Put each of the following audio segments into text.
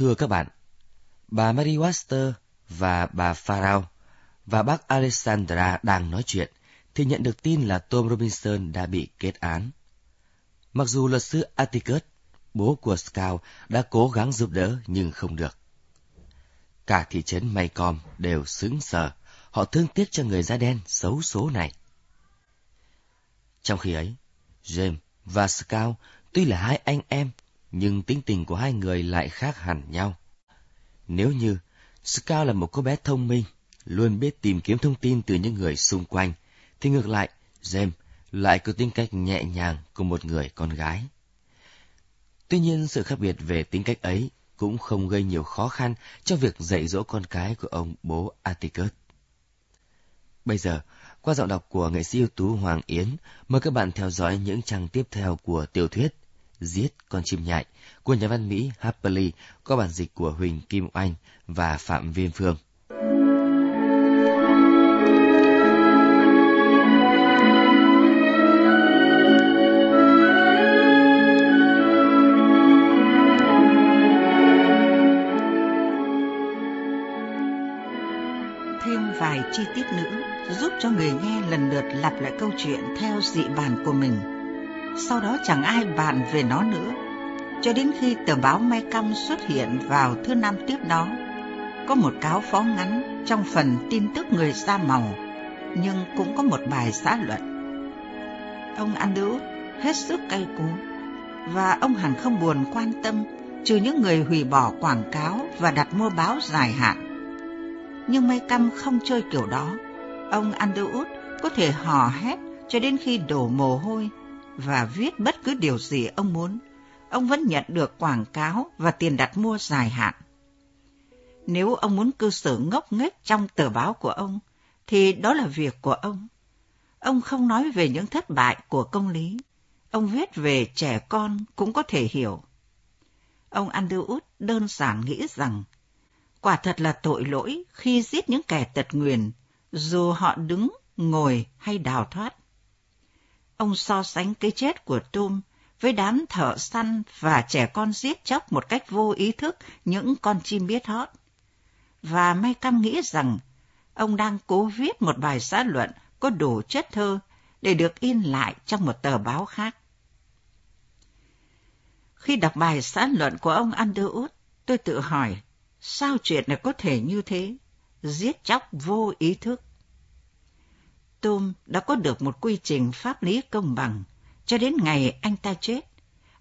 Thưa các bạn, bà Mary Webster và bà Farrell và bác Alexandra đang nói chuyện, thì nhận được tin là Tom Robinson đã bị kết án. Mặc dù luật sư Atticus, bố của Scout, đã cố gắng giúp đỡ nhưng không được. Cả thị trấn Maycomb đều sững sờ, họ thương tiếc cho người da đen xấu số này. Trong khi ấy, James và Scout tuy là hai anh em, nhưng tính tình của hai người lại khác hẳn nhau. Nếu như Scout là một cô bé thông minh, luôn biết tìm kiếm thông tin từ những người xung quanh, thì ngược lại, James lại có tính cách nhẹ nhàng của một người con gái. Tuy nhiên, sự khác biệt về tính cách ấy cũng không gây nhiều khó khăn cho việc dạy dỗ con cái của ông bố Atticus. Bây giờ, qua giọng đọc của nghệ sĩ ưu tú Hoàng Yến, mời các bạn theo dõi những trang tiếp theo của tiểu thuyết Giết con chim nhại của nhà văn Mỹ Harper Lee có bản dịch của Huỳnh Kim Oanh và Phạm Viên Phương. vài chi tiết nữa giúp cho người nghe lần lượt lặp lại câu chuyện theo dị bản của mình. Sau đó chẳng ai bàn về nó nữa, cho đến khi tờ báo Mai Căm xuất hiện vào thứ năm tiếp đó. Có một cáo phó ngắn trong phần tin tức người da màu, nhưng cũng có một bài xã luận. Ông Andrew hết sức cay cú, và ông hẳn không buồn quan tâm trừ những người hủy bỏ quảng cáo và đặt mua báo dài hạn nhưng May Căm không chơi kiểu đó. Ông Underwood có thể hò hét cho đến khi đổ mồ hôi và viết bất cứ điều gì ông muốn. Ông vẫn nhận được quảng cáo và tiền đặt mua dài hạn. Nếu ông muốn cư xử ngốc nghếch trong tờ báo của ông, thì đó là việc của ông. Ông không nói về những thất bại của công lý. Ông viết về trẻ con cũng có thể hiểu. Ông Underwood đơn giản nghĩ rằng Quả thật là tội lỗi khi giết những kẻ tật nguyền, dù họ đứng, ngồi hay đào thoát. Ông so sánh cái chết của Tom với đám thợ săn và trẻ con giết chóc một cách vô ý thức những con chim biết hót. Và may cam nghĩ rằng ông đang cố viết một bài xã luận có đủ chất thơ để được in lại trong một tờ báo khác. Khi đọc bài xã luận của ông Underwood, tôi tự hỏi Sao chuyện này có thể như thế? Giết chóc vô ý thức. Tom đã có được một quy trình pháp lý công bằng cho đến ngày anh ta chết.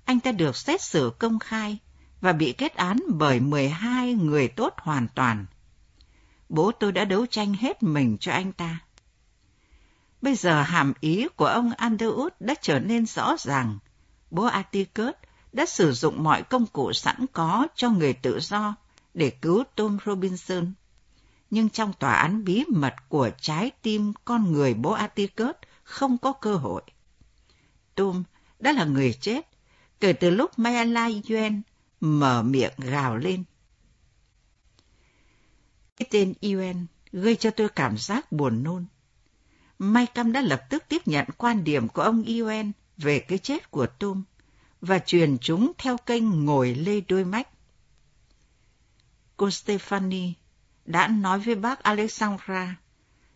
Anh ta được xét xử công khai và bị kết án bởi 12 người tốt hoàn toàn. Bố tôi đã đấu tranh hết mình cho anh ta. Bây giờ hàm ý của ông Underwood đã trở nên rõ ràng. Bố Atticus đã sử dụng mọi công cụ sẵn có cho người tự do để cứu Tom Robinson. Nhưng trong tòa án bí mật của trái tim con người bố Atticus không có cơ hội. Tom đã là người chết kể từ lúc Mayala Yuen mở miệng gào lên. Cái tên Yuen gây cho tôi cảm giác buồn nôn. May Cam đã lập tức tiếp nhận quan điểm của ông Yuen về cái chết của Tom và truyền chúng theo kênh ngồi lê đôi mách cô Stephanie đã nói với bác Alexandra,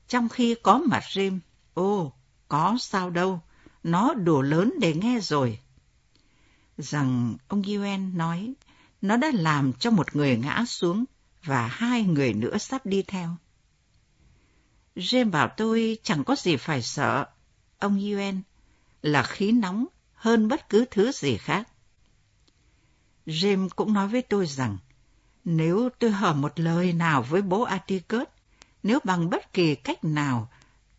trong khi có mặt Jim, ô, có sao đâu, nó đủ lớn để nghe rồi. Rằng ông Yuen nói, nó đã làm cho một người ngã xuống và hai người nữa sắp đi theo. Jim bảo tôi chẳng có gì phải sợ. Ông Yuen là khí nóng hơn bất cứ thứ gì khác. Jim cũng nói với tôi rằng nếu tôi hở một lời nào với bố Atticus, nếu bằng bất kỳ cách nào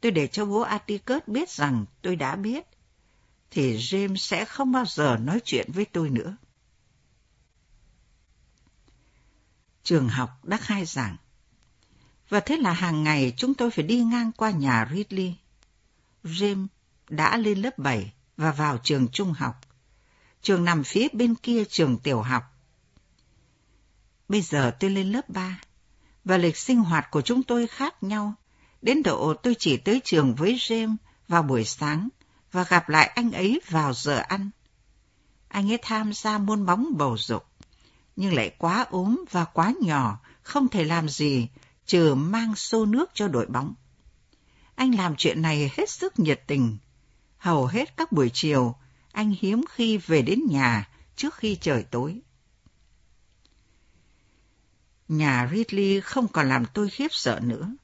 tôi để cho bố Atticus biết rằng tôi đã biết, thì James sẽ không bao giờ nói chuyện với tôi nữa. Trường học đã khai giảng. Và thế là hàng ngày chúng tôi phải đi ngang qua nhà Ridley. James đã lên lớp 7 và vào trường trung học. Trường nằm phía bên kia trường tiểu học Bây giờ tôi lên lớp 3, và lịch sinh hoạt của chúng tôi khác nhau. Đến độ tôi chỉ tới trường với James vào buổi sáng và gặp lại anh ấy vào giờ ăn. Anh ấy tham gia môn bóng bầu dục. nhưng lại quá ốm và quá nhỏ, không thể làm gì, trừ mang xô nước cho đội bóng. Anh làm chuyện này hết sức nhiệt tình. Hầu hết các buổi chiều, anh hiếm khi về đến nhà trước khi trời tối. Nhà Ridley không còn làm tôi khiếp sợ nữa,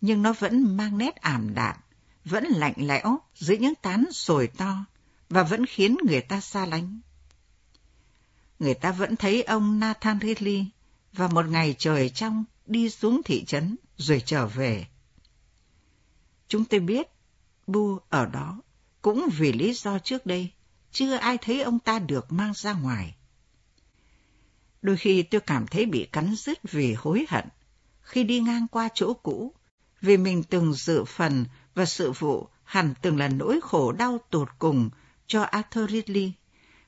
nhưng nó vẫn mang nét ảm đạm, vẫn lạnh lẽo dưới những tán sồi to và vẫn khiến người ta xa lánh. Người ta vẫn thấy ông Nathan Ridley và một ngày trời trong đi xuống thị trấn rồi trở về. Chúng tôi biết Bu ở đó cũng vì lý do trước đây chưa ai thấy ông ta được mang ra ngoài. Đôi khi tôi cảm thấy bị cắn rứt vì hối hận khi đi ngang qua chỗ cũ, vì mình từng dự phần và sự vụ hẳn từng là nỗi khổ đau tột cùng cho Arthur Ridley,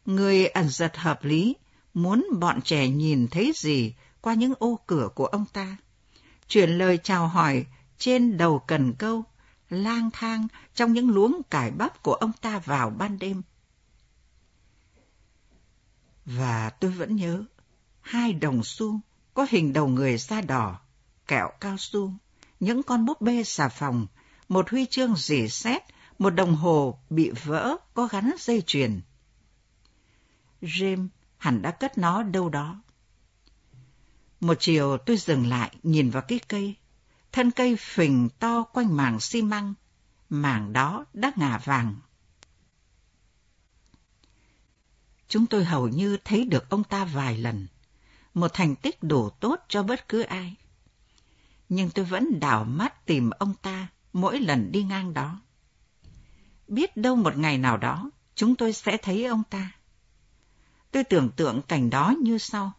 người ẩn giật hợp lý, muốn bọn trẻ nhìn thấy gì qua những ô cửa của ông ta. Chuyển lời chào hỏi trên đầu cần câu, lang thang trong những luống cải bắp của ông ta vào ban đêm. Và tôi vẫn nhớ, hai đồng xu có hình đầu người da đỏ, kẹo cao su, những con búp bê xà phòng, một huy chương dì xét, một đồng hồ bị vỡ có gắn dây chuyền. James hẳn đã cất nó đâu đó. Một chiều tôi dừng lại nhìn vào cái cây. Thân cây phình to quanh mảng xi măng. Mảng đó đã ngả vàng. Chúng tôi hầu như thấy được ông ta vài lần. Một thành tích đủ tốt cho bất cứ ai. Nhưng tôi vẫn đảo mắt tìm ông ta mỗi lần đi ngang đó. Biết đâu một ngày nào đó, chúng tôi sẽ thấy ông ta. Tôi tưởng tượng cảnh đó như sau.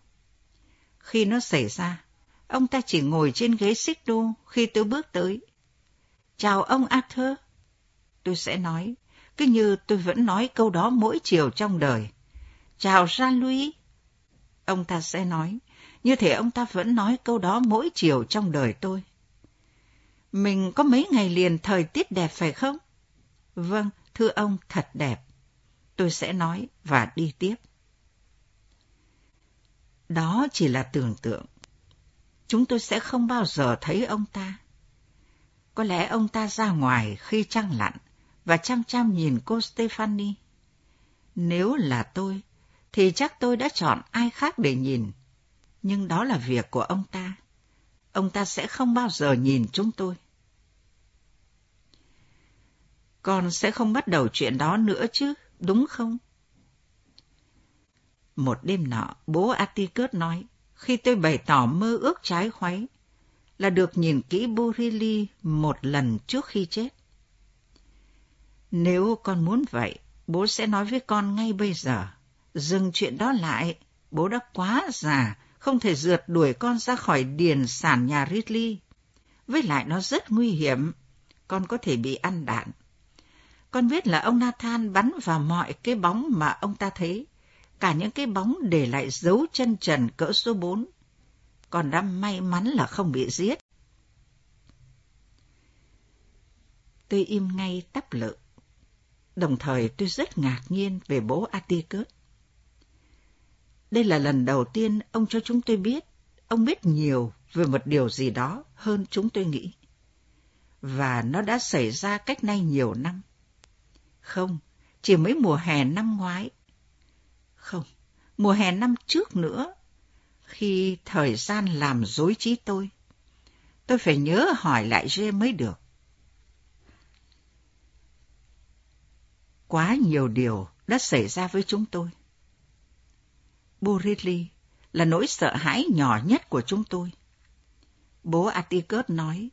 Khi nó xảy ra, ông ta chỉ ngồi trên ghế xích đu khi tôi bước tới. Chào ông Arthur. Tôi sẽ nói, cứ như tôi vẫn nói câu đó mỗi chiều trong đời. Chào Jean-Louis. Ông ta sẽ nói, như thể ông ta vẫn nói câu đó mỗi chiều trong đời tôi. Mình có mấy ngày liền thời tiết đẹp phải không? Vâng, thưa ông, thật đẹp. Tôi sẽ nói và đi tiếp. Đó chỉ là tưởng tượng. Chúng tôi sẽ không bao giờ thấy ông ta. Có lẽ ông ta ra ngoài khi trăng lặn và chăm chăm nhìn cô Stephanie. Nếu là tôi, thì chắc tôi đã chọn ai khác để nhìn. Nhưng đó là việc của ông ta. Ông ta sẽ không bao giờ nhìn chúng tôi. Con sẽ không bắt đầu chuyện đó nữa chứ, đúng không? Một đêm nọ, bố Atticus nói, khi tôi bày tỏ mơ ước trái khoáy, là được nhìn kỹ Borelli một lần trước khi chết. Nếu con muốn vậy, bố sẽ nói với con ngay bây giờ. Dừng chuyện đó lại, bố đã quá già, không thể rượt đuổi con ra khỏi điền sản nhà Ridley. Với lại nó rất nguy hiểm, con có thể bị ăn đạn. Con biết là ông Nathan bắn vào mọi cái bóng mà ông ta thấy cả những cái bóng để lại dấu chân trần cỡ số 4. Còn đã may mắn là không bị giết. Tôi im ngay tắp lự. Đồng thời tôi rất ngạc nhiên về bố Atticus. Đây là lần đầu tiên ông cho chúng tôi biết, ông biết nhiều về một điều gì đó hơn chúng tôi nghĩ. Và nó đã xảy ra cách nay nhiều năm. Không, chỉ mấy mùa hè năm ngoái, không, mùa hè năm trước nữa, khi thời gian làm dối trí tôi. Tôi phải nhớ hỏi lại Dê mới được. Quá nhiều điều đã xảy ra với chúng tôi. Burilli là nỗi sợ hãi nhỏ nhất của chúng tôi. Bố Atticus nói,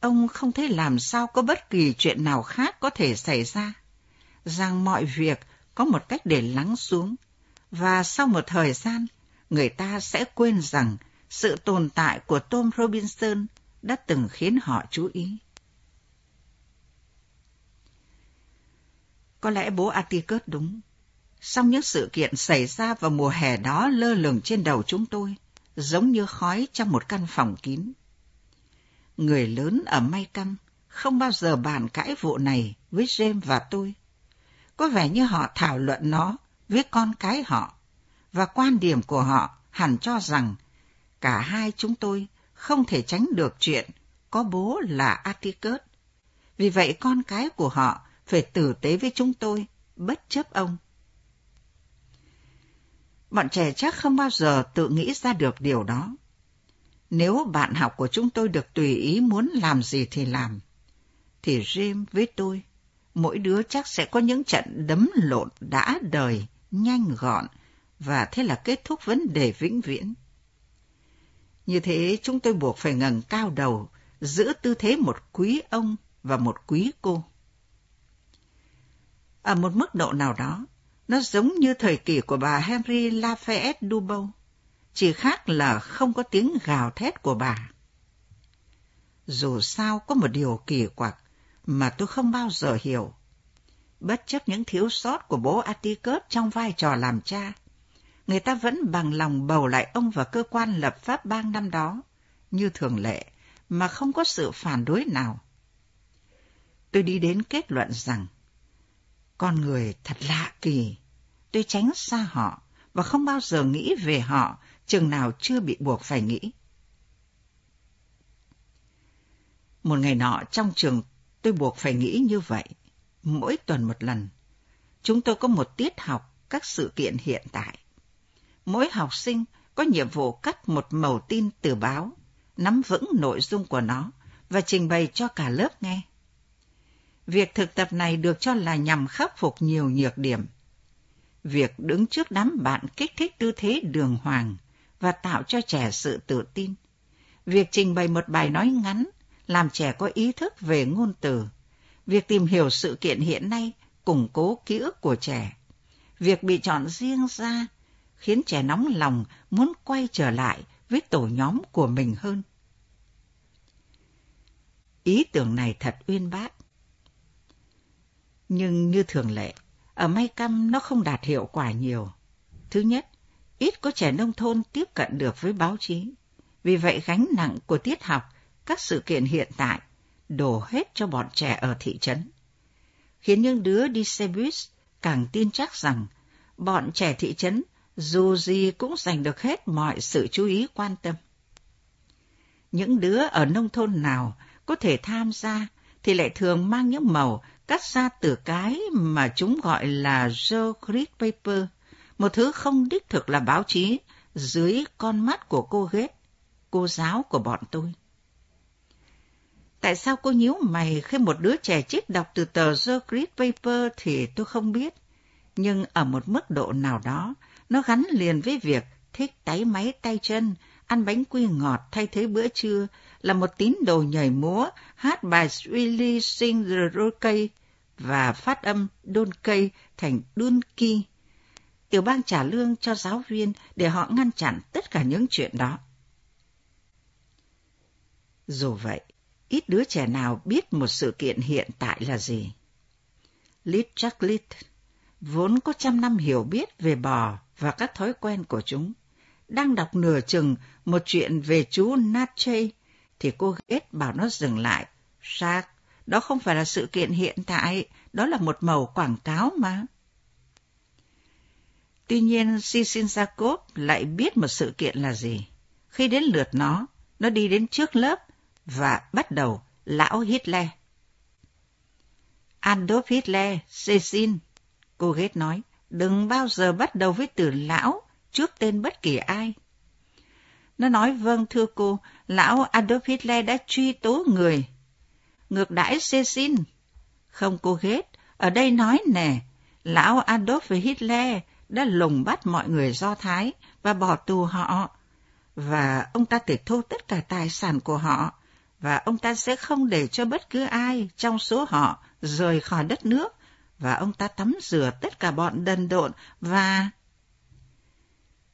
ông không thấy làm sao có bất kỳ chuyện nào khác có thể xảy ra, rằng mọi việc có một cách để lắng xuống và sau một thời gian, người ta sẽ quên rằng sự tồn tại của Tom Robinson đã từng khiến họ chú ý. Có lẽ bố Atticus đúng. Song những sự kiện xảy ra vào mùa hè đó lơ lửng trên đầu chúng tôi, giống như khói trong một căn phòng kín. Người lớn ở May Căng không bao giờ bàn cãi vụ này với James và tôi. Có vẻ như họ thảo luận nó với con cái họ, và quan điểm của họ hẳn cho rằng cả hai chúng tôi không thể tránh được chuyện có bố là Atticus. Vì vậy con cái của họ phải tử tế với chúng tôi, bất chấp ông. Bọn trẻ chắc không bao giờ tự nghĩ ra được điều đó. Nếu bạn học của chúng tôi được tùy ý muốn làm gì thì làm, thì Jim với tôi, mỗi đứa chắc sẽ có những trận đấm lộn đã đời, nhanh gọn, và thế là kết thúc vấn đề vĩnh viễn. Như thế chúng tôi buộc phải ngẩng cao đầu, giữ tư thế một quý ông và một quý cô. Ở một mức độ nào đó, nó giống như thời kỳ của bà Henry Lafayette Dubon, chỉ khác là không có tiếng gào thét của bà. Dù sao có một điều kỳ quặc mà tôi không bao giờ hiểu. Bất chấp những thiếu sót của bố Atticus trong vai trò làm cha, người ta vẫn bằng lòng bầu lại ông vào cơ quan lập pháp bang năm đó, như thường lệ, mà không có sự phản đối nào. Tôi đi đến kết luận rằng, con người thật lạ kỳ, tôi tránh xa họ và không bao giờ nghĩ về họ chừng nào chưa bị buộc phải nghĩ. Một ngày nọ trong trường tôi buộc phải nghĩ như vậy, mỗi tuần một lần. Chúng tôi có một tiết học các sự kiện hiện tại. Mỗi học sinh có nhiệm vụ cắt một mẩu tin từ báo, nắm vững nội dung của nó và trình bày cho cả lớp nghe. Việc thực tập này được cho là nhằm khắc phục nhiều nhược điểm. Việc đứng trước đám bạn kích thích tư thế đường hoàng và tạo cho trẻ sự tự tin. Việc trình bày một bài nói ngắn làm trẻ có ý thức về ngôn từ. Việc tìm hiểu sự kiện hiện nay củng cố ký ức của trẻ. Việc bị chọn riêng ra khiến trẻ nóng lòng muốn quay trở lại với tổ nhóm của mình hơn. Ý tưởng này thật uyên bác. Nhưng như thường lệ, ở May Căm nó không đạt hiệu quả nhiều. Thứ nhất, ít có trẻ nông thôn tiếp cận được với báo chí. Vì vậy gánh nặng của tiết học, các sự kiện hiện tại, đổ hết cho bọn trẻ ở thị trấn. Khiến những đứa đi xe buýt càng tin chắc rằng bọn trẻ thị trấn dù gì cũng giành được hết mọi sự chú ý quan tâm. Những đứa ở nông thôn nào có thể tham gia thì lại thường mang những màu cắt ra từ cái mà chúng gọi là Joe Paper, một thứ không đích thực là báo chí dưới con mắt của cô ghét, cô giáo của bọn tôi. Tại sao cô nhíu mày khi một đứa trẻ chết đọc từ tờ The Great Paper thì tôi không biết. Nhưng ở một mức độ nào đó, nó gắn liền với việc thích táy máy tay chân, ăn bánh quy ngọt thay thế bữa trưa, là một tín đồ nhảy múa, hát bài Swilly Sing the Rockey và phát âm Donkey thành Dunkey. Tiểu bang trả lương cho giáo viên để họ ngăn chặn tất cả những chuyện đó. Dù vậy, ít đứa trẻ nào biết một sự kiện hiện tại là gì. Lit Chaklit vốn có trăm năm hiểu biết về bò và các thói quen của chúng. Đang đọc nửa chừng một chuyện về chú Natchez thì cô ghét bảo nó dừng lại. Sạc, đó không phải là sự kiện hiện tại, đó là một màu quảng cáo mà. Tuy nhiên, Sisinzakov lại biết một sự kiện là gì. Khi đến lượt nó, nó đi đến trước lớp và bắt đầu lão Hitler. Adolf Hitler, Cecil, cô ghét nói, đừng bao giờ bắt đầu với từ lão trước tên bất kỳ ai. Nó nói vâng thưa cô, lão Adolf Hitler đã truy tố người. Ngược đãi Cecil. Không cô ghét, ở đây nói nè, lão Adolf Hitler đã lùng bắt mọi người Do Thái và bỏ tù họ. Và ông ta tịch thu tất cả tài sản của họ, và ông ta sẽ không để cho bất cứ ai trong số họ rời khỏi đất nước, và ông ta tắm rửa tất cả bọn đần độn và...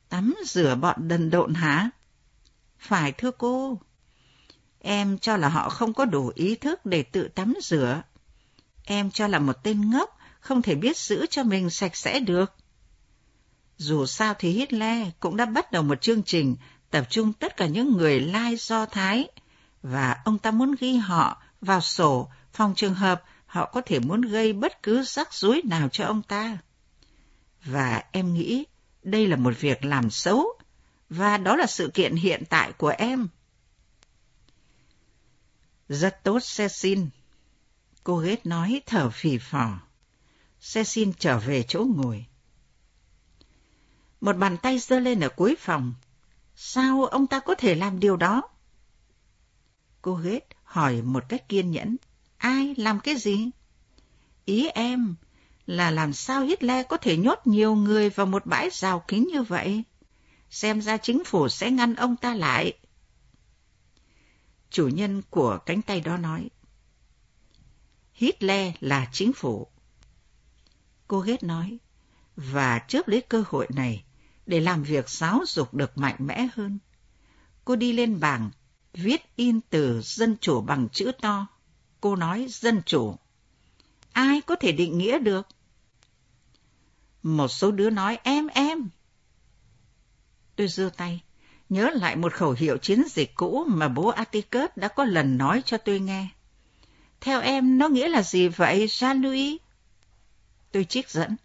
Tắm rửa bọn đần độn hả? Phải thưa cô. Em cho là họ không có đủ ý thức để tự tắm rửa. Em cho là một tên ngốc không thể biết giữ cho mình sạch sẽ được. Dù sao thì Hitler cũng đã bắt đầu một chương trình tập trung tất cả những người lai do Thái, và ông ta muốn ghi họ vào sổ phòng trường hợp họ có thể muốn gây bất cứ rắc rối nào cho ông ta. Và em nghĩ đây là một việc làm xấu, và đó là sự kiện hiện tại của em. Rất tốt, Cecil. Cô ghét nói thở phì phò. Cecil trở về chỗ ngồi. Một bàn tay giơ lên ở cuối phòng. Sao ông ta có thể làm điều đó? Cô ghét hỏi một cách kiên nhẫn. Ai làm cái gì? Ý em là làm sao Hitler có thể nhốt nhiều người vào một bãi rào kín như vậy? Xem ra chính phủ sẽ ngăn ông ta lại. Chủ nhân của cánh tay đó nói. Hitler là chính phủ. Cô ghét nói, và chớp lấy cơ hội này để làm việc giáo dục được mạnh mẽ hơn. Cô đi lên bảng, viết in từ dân chủ bằng chữ to. Cô nói dân chủ. Ai có thể định nghĩa được? Một số đứa nói em em. Tôi giơ tay, nhớ lại một khẩu hiệu chiến dịch cũ mà bố Atticus đã có lần nói cho tôi nghe. Theo em, nó nghĩa là gì vậy, Jean-Louis? Tôi trích dẫn.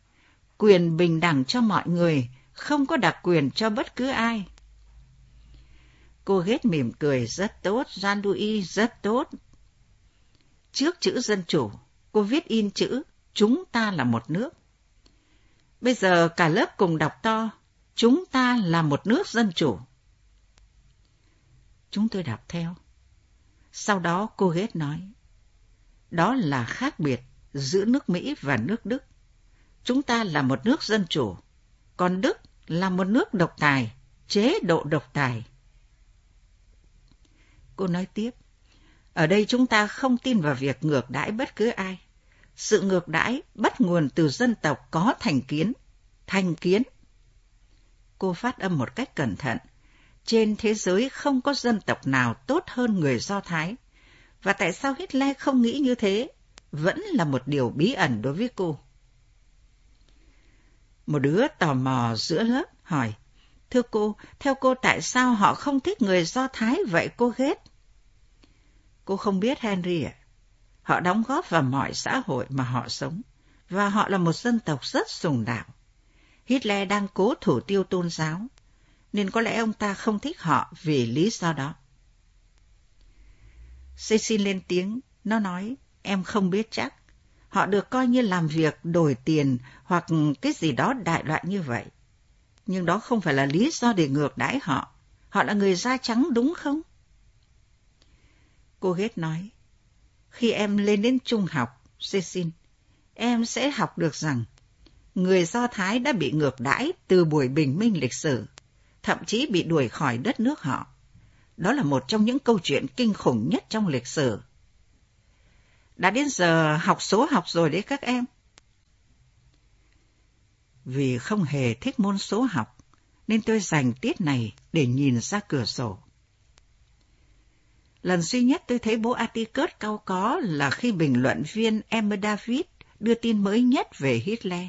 Quyền bình đẳng cho mọi người, không có đặc quyền cho bất cứ ai. Cô ghét mỉm cười, rất tốt, Jean-Louis, rất tốt. Trước chữ dân chủ, cô viết in chữ, chúng ta là một nước. Bây giờ cả lớp cùng đọc to, chúng ta là một nước dân chủ. Chúng tôi đọc theo. Sau đó cô ghét nói, đó là khác biệt giữa nước Mỹ và nước Đức. Chúng ta là một nước dân chủ, còn Đức là một nước độc tài, chế độ độc tài. Cô nói tiếp, ở đây chúng ta không tin vào việc ngược đãi bất cứ ai. Sự ngược đãi bắt nguồn từ dân tộc có thành kiến. Thành kiến. Cô phát âm một cách cẩn thận. Trên thế giới không có dân tộc nào tốt hơn người Do Thái. Và tại sao Hitler không nghĩ như thế? Vẫn là một điều bí ẩn đối với cô. Một đứa tò mò giữa lớp hỏi, Thưa cô, theo cô tại sao họ không thích người Do Thái vậy cô ghét? Cô không biết Henry ạ. Họ đóng góp vào mọi xã hội mà họ sống, và họ là một dân tộc rất sùng đạo. Hitler đang cố thủ tiêu tôn giáo, nên có lẽ ông ta không thích họ vì lý do đó. Cecil lên tiếng, nó nói, em không biết chắc. Họ được coi như làm việc đổi tiền hoặc cái gì đó đại loại như vậy. Nhưng đó không phải là lý do để ngược đãi họ. Họ là người da trắng đúng không? Cô ghét nói, khi em lên đến trung học, Cecil, em sẽ học được rằng người Do Thái đã bị ngược đãi từ buổi bình minh lịch sử, thậm chí bị đuổi khỏi đất nước họ. Đó là một trong những câu chuyện kinh khủng nhất trong lịch sử. Đã đến giờ học số học rồi đấy các em. Vì không hề thích môn số học, nên tôi dành tiết này để nhìn ra cửa sổ. Lần duy nhất tôi thấy bố Atticus cao có là khi bình luận viên Emma David đưa tin mới nhất về Hitler.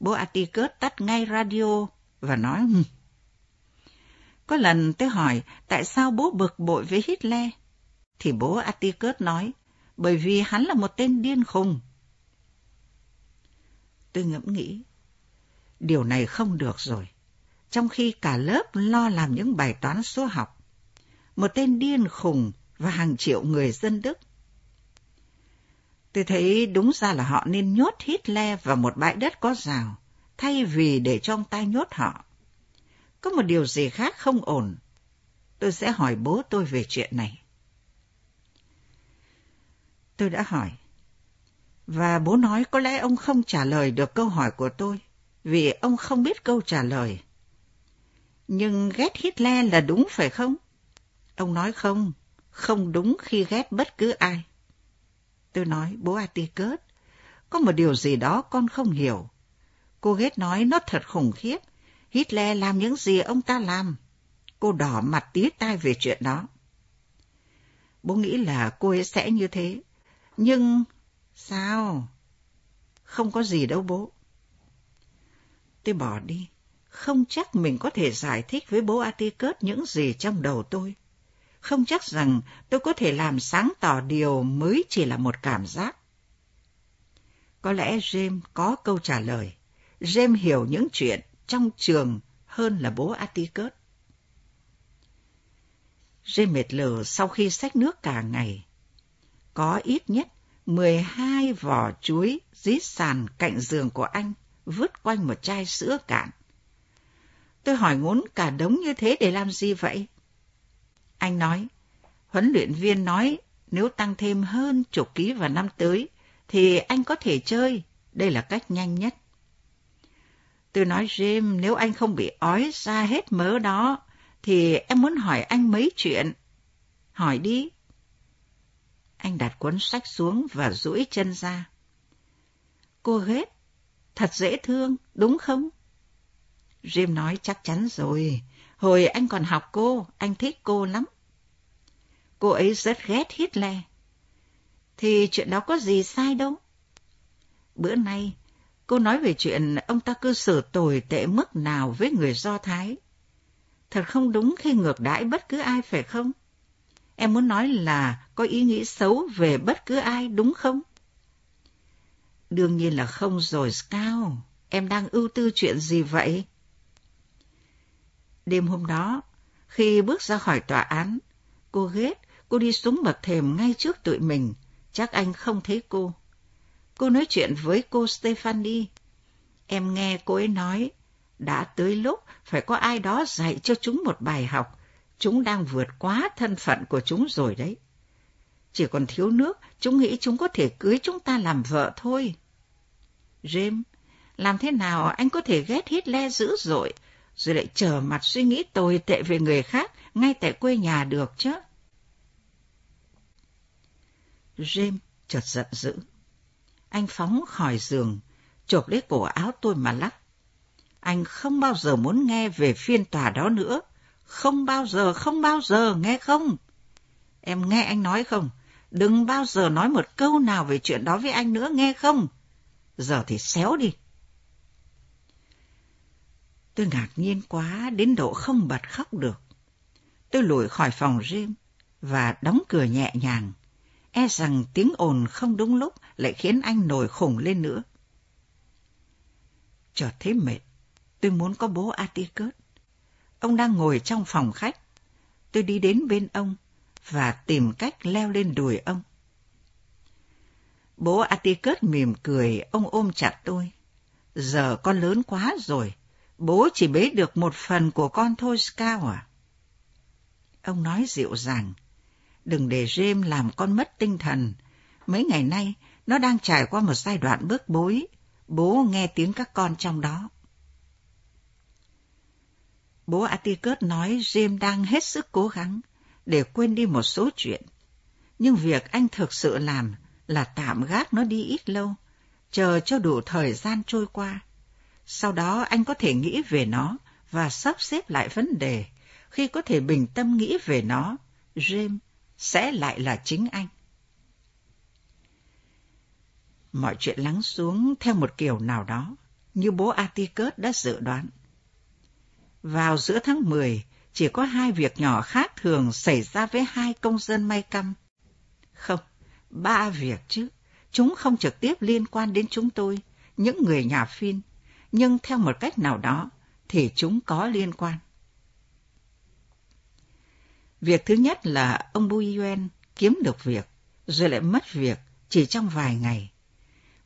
Bố Atticus tắt ngay radio và nói Có lần tôi hỏi tại sao bố bực bội với Hitler? Thì bố Atticus nói bởi vì hắn là một tên điên khùng. Tôi ngẫm nghĩ, điều này không được rồi. Trong khi cả lớp lo làm những bài toán số học, một tên điên khùng và hàng triệu người dân Đức. Tôi thấy đúng ra là họ nên nhốt Hitler vào một bãi đất có rào, thay vì để cho ông ta nhốt họ. Có một điều gì khác không ổn. Tôi sẽ hỏi bố tôi về chuyện này. Tôi đã hỏi. Và bố nói có lẽ ông không trả lời được câu hỏi của tôi, vì ông không biết câu trả lời. Nhưng ghét Hitler là đúng phải không? Ông nói không, không đúng khi ghét bất cứ ai. Tôi nói, bố à, Atticus, có một điều gì đó con không hiểu. Cô ghét nói nó thật khủng khiếp. Hitler làm những gì ông ta làm. Cô đỏ mặt tía tai về chuyện đó. Bố nghĩ là cô ấy sẽ như thế. Nhưng... Sao? Không có gì đâu bố. Tôi bỏ đi. Không chắc mình có thể giải thích với bố Atticus những gì trong đầu tôi không chắc rằng tôi có thể làm sáng tỏ điều mới chỉ là một cảm giác. Có lẽ James có câu trả lời. James hiểu những chuyện trong trường hơn là bố Atticus. James mệt lờ sau khi xách nước cả ngày. Có ít nhất 12 vỏ chuối dí sàn cạnh giường của anh, vứt quanh một chai sữa cạn. Tôi hỏi ngốn cả đống như thế để làm gì vậy? Anh nói, huấn luyện viên nói nếu tăng thêm hơn chục ký vào năm tới, thì anh có thể chơi. Đây là cách nhanh nhất. Tôi nói Jim, nếu anh không bị ói ra hết mớ đó, thì em muốn hỏi anh mấy chuyện. Hỏi đi. Anh đặt cuốn sách xuống và duỗi chân ra. Cô ghét, thật dễ thương, đúng không? Jim nói chắc chắn rồi. Hồi anh còn học cô, anh thích cô lắm. Cô ấy rất ghét Hitler. Thì chuyện đó có gì sai đâu. Bữa nay, cô nói về chuyện ông ta cư xử tồi tệ mức nào với người Do Thái. Thật không đúng khi ngược đãi bất cứ ai phải không? Em muốn nói là có ý nghĩ xấu về bất cứ ai đúng không? Đương nhiên là không rồi, Scout. Em đang ưu tư chuyện gì vậy? Đêm hôm đó, khi bước ra khỏi tòa án, cô ghét, cô đi xuống bậc thềm ngay trước tụi mình. Chắc anh không thấy cô. Cô nói chuyện với cô Stephanie. Em nghe cô ấy nói, đã tới lúc phải có ai đó dạy cho chúng một bài học. Chúng đang vượt quá thân phận của chúng rồi đấy. Chỉ còn thiếu nước, chúng nghĩ chúng có thể cưới chúng ta làm vợ thôi. James, làm thế nào anh có thể ghét Hitler dữ dội, rồi lại trở mặt suy nghĩ tồi tệ về người khác ngay tại quê nhà được chứ? James chợt giận dữ. Anh phóng khỏi giường, chộp lấy cổ áo tôi mà lắc. Anh không bao giờ muốn nghe về phiên tòa đó nữa. Không bao giờ, không bao giờ, nghe không? Em nghe anh nói không? Đừng bao giờ nói một câu nào về chuyện đó với anh nữa, nghe không? Giờ thì xéo đi. Tôi ngạc nhiên quá đến độ không bật khóc được. Tôi lùi khỏi phòng riêng và đóng cửa nhẹ nhàng. E rằng tiếng ồn không đúng lúc lại khiến anh nổi khủng lên nữa. Chợt thấy mệt, tôi muốn có bố Atticus. Ông đang ngồi trong phòng khách. Tôi đi đến bên ông và tìm cách leo lên đùi ông. Bố Atticus mỉm cười, ông ôm chặt tôi. Giờ con lớn quá rồi, bố chỉ bế được một phần của con thôi, Scout à? Ông nói dịu dàng, đừng để James làm con mất tinh thần. Mấy ngày nay, nó đang trải qua một giai đoạn bước bối. Bố nghe tiếng các con trong đó. Bố Atticus nói James đang hết sức cố gắng để quên đi một số chuyện. Nhưng việc anh thực sự làm là tạm gác nó đi ít lâu, chờ cho đủ thời gian trôi qua. Sau đó anh có thể nghĩ về nó và sắp xếp lại vấn đề. Khi có thể bình tâm nghĩ về nó, James sẽ lại là chính anh. Mọi chuyện lắng xuống theo một kiểu nào đó, như bố Atticus đã dự đoán. Vào giữa tháng 10, chỉ có hai việc nhỏ khác thường xảy ra với hai công dân may căm. Không, ba việc chứ. Chúng không trực tiếp liên quan đến chúng tôi, những người nhà phim, nhưng theo một cách nào đó thì chúng có liên quan. Việc thứ nhất là ông Buyuen kiếm được việc, rồi lại mất việc chỉ trong vài ngày.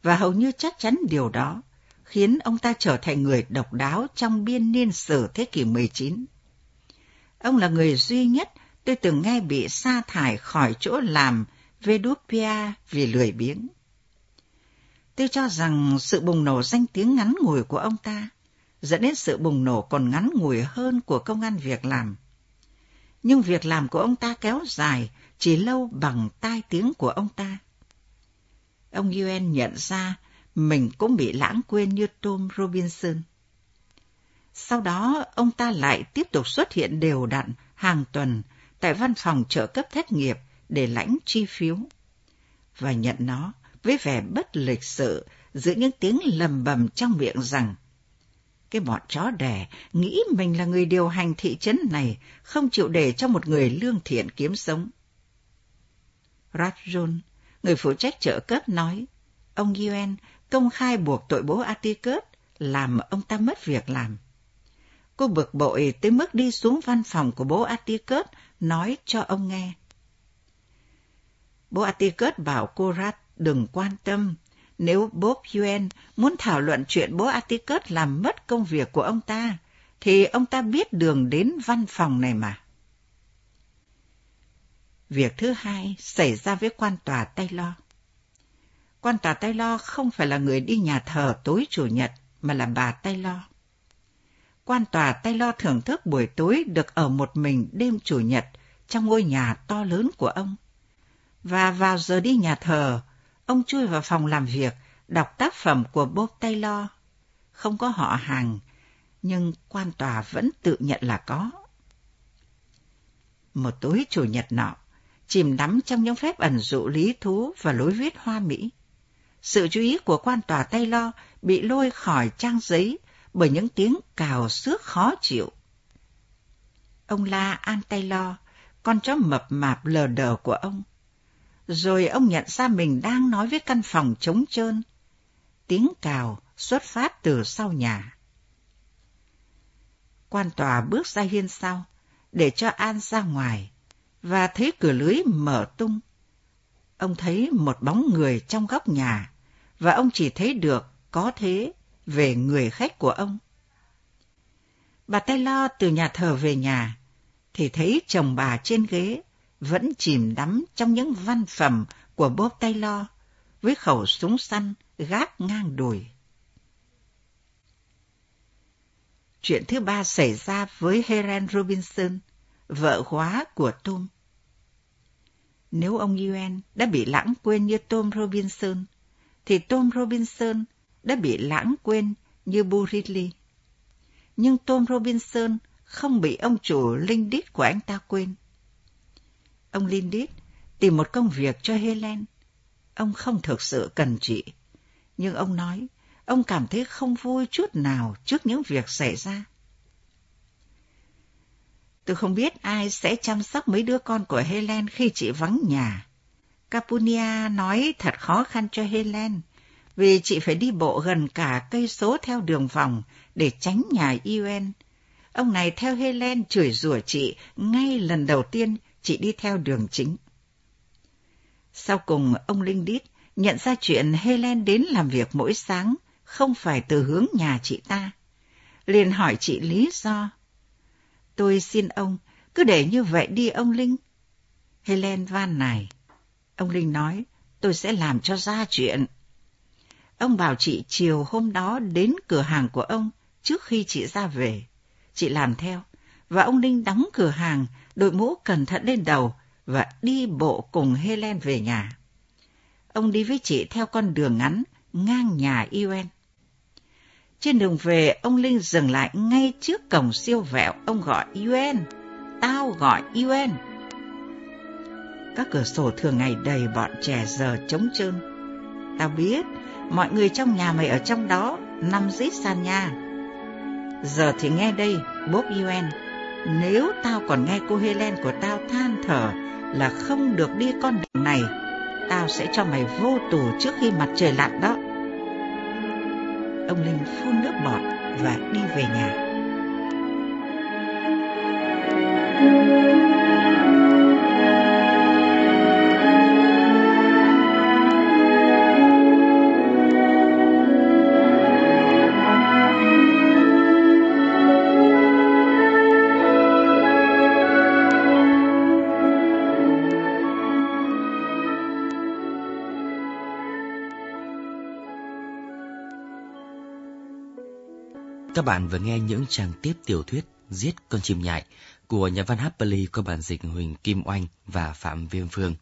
Và hầu như chắc chắn điều đó khiến ông ta trở thành người độc đáo trong biên niên sử thế kỷ 19. Ông là người duy nhất tôi từng nghe bị sa thải khỏi chỗ làm Vedupia vì lười biếng. Tôi cho rằng sự bùng nổ danh tiếng ngắn ngủi của ông ta dẫn đến sự bùng nổ còn ngắn ngủi hơn của công an việc làm. Nhưng việc làm của ông ta kéo dài chỉ lâu bằng tai tiếng của ông ta. Ông Yuen nhận ra mình cũng bị lãng quên như Tom Robinson. Sau đó, ông ta lại tiếp tục xuất hiện đều đặn hàng tuần tại văn phòng trợ cấp thất nghiệp để lãnh chi phiếu. Và nhận nó với vẻ bất lịch sự giữa những tiếng lầm bầm trong miệng rằng cái bọn chó đẻ nghĩ mình là người điều hành thị trấn này, không chịu để cho một người lương thiện kiếm sống. Rajon, người phụ trách trợ cấp nói, ông Yuen công khai buộc tội bố Atikert làm ông ta mất việc làm. Cô bực bội tới mức đi xuống văn phòng của bố Atikert nói cho ông nghe. Bố Atikert bảo cô Rat đừng quan tâm. Nếu Bob Yuen muốn thảo luận chuyện bố Atticus làm mất công việc của ông ta, thì ông ta biết đường đến văn phòng này mà. Việc thứ hai xảy ra với quan tòa Taylor. Quan tòa Taylor không phải là người đi nhà thờ tối chủ nhật, mà là bà Taylor. Quan tòa Taylor thưởng thức buổi tối được ở một mình đêm chủ nhật trong ngôi nhà to lớn của ông. Và vào giờ đi nhà thờ, ông chui vào phòng làm việc, đọc tác phẩm của Bob Taylor. Không có họ hàng, nhưng quan tòa vẫn tự nhận là có. Một tối chủ nhật nọ, chìm đắm trong những phép ẩn dụ lý thú và lối viết hoa mỹ. Sự chú ý của quan tòa Taylor bị lôi khỏi trang giấy bởi những tiếng cào xước khó chịu. Ông la An Taylor, con chó mập mạp lờ đờ của ông. Rồi ông nhận ra mình đang nói với căn phòng trống trơn. Tiếng cào xuất phát từ sau nhà. Quan tòa bước ra hiên sau, để cho An ra ngoài, và thấy cửa lưới mở tung. Ông thấy một bóng người trong góc nhà, và ông chỉ thấy được có thế về người khách của ông. Bà Taylor từ nhà thờ về nhà, thì thấy chồng bà trên ghế vẫn chìm đắm trong những văn phẩm của Bob Taylor với khẩu súng săn gác ngang đùi. Chuyện thứ ba xảy ra với Helen Robinson, vợ hóa của Tom. Nếu ông Yuen đã bị lãng quên như Tom Robinson, thì Tom Robinson đã bị lãng quên như Boo Ridley. Nhưng Tom Robinson không bị ông chủ Lindit của anh ta quên. Ông Lindit tìm một công việc cho Helen. Ông không thực sự cần chị, nhưng ông nói ông cảm thấy không vui chút nào trước những việc xảy ra. Tôi không biết ai sẽ chăm sóc mấy đứa con của Helen khi chị vắng nhà. Capunia nói thật khó khăn cho Helen, vì chị phải đi bộ gần cả cây số theo đường vòng để tránh nhà Yuen. Ông này theo Helen chửi rủa chị ngay lần đầu tiên chị đi theo đường chính. Sau cùng, ông Linh Đít nhận ra chuyện Helen đến làm việc mỗi sáng không phải từ hướng nhà chị ta. liền hỏi chị lý do. Tôi xin ông, cứ để như vậy đi ông Linh. Helen van này. Ông Linh nói, tôi sẽ làm cho ra chuyện. Ông bảo chị chiều hôm đó đến cửa hàng của ông trước khi chị ra về. Chị làm theo, và ông Linh đóng cửa hàng, đội mũ cẩn thận lên đầu và đi bộ cùng Helen về nhà. Ông đi với chị theo con đường ngắn, ngang nhà Yuen. Trên đường về, ông Linh dừng lại ngay trước cổng siêu vẹo. Ông gọi Yuen. Tao gọi Yuen. Các cửa sổ thường ngày đầy bọn trẻ giờ trống trơn. Tao biết, mọi người trong nhà mày ở trong đó, nằm dưới sàn nhà. Giờ thì nghe đây, Bob Yuen. Nếu tao còn nghe cô Helen của tao than thở là không được đi con đường này, tao sẽ cho mày vô tù trước khi mặt trời lặn đó. Ông Linh phun nước bọt và đi về nhà. Các bạn vừa nghe những trang tiếp tiểu thuyết Giết con chim nhại của nhà văn Harper Lee qua bản dịch Huỳnh Kim Oanh và Phạm Viêm Phương.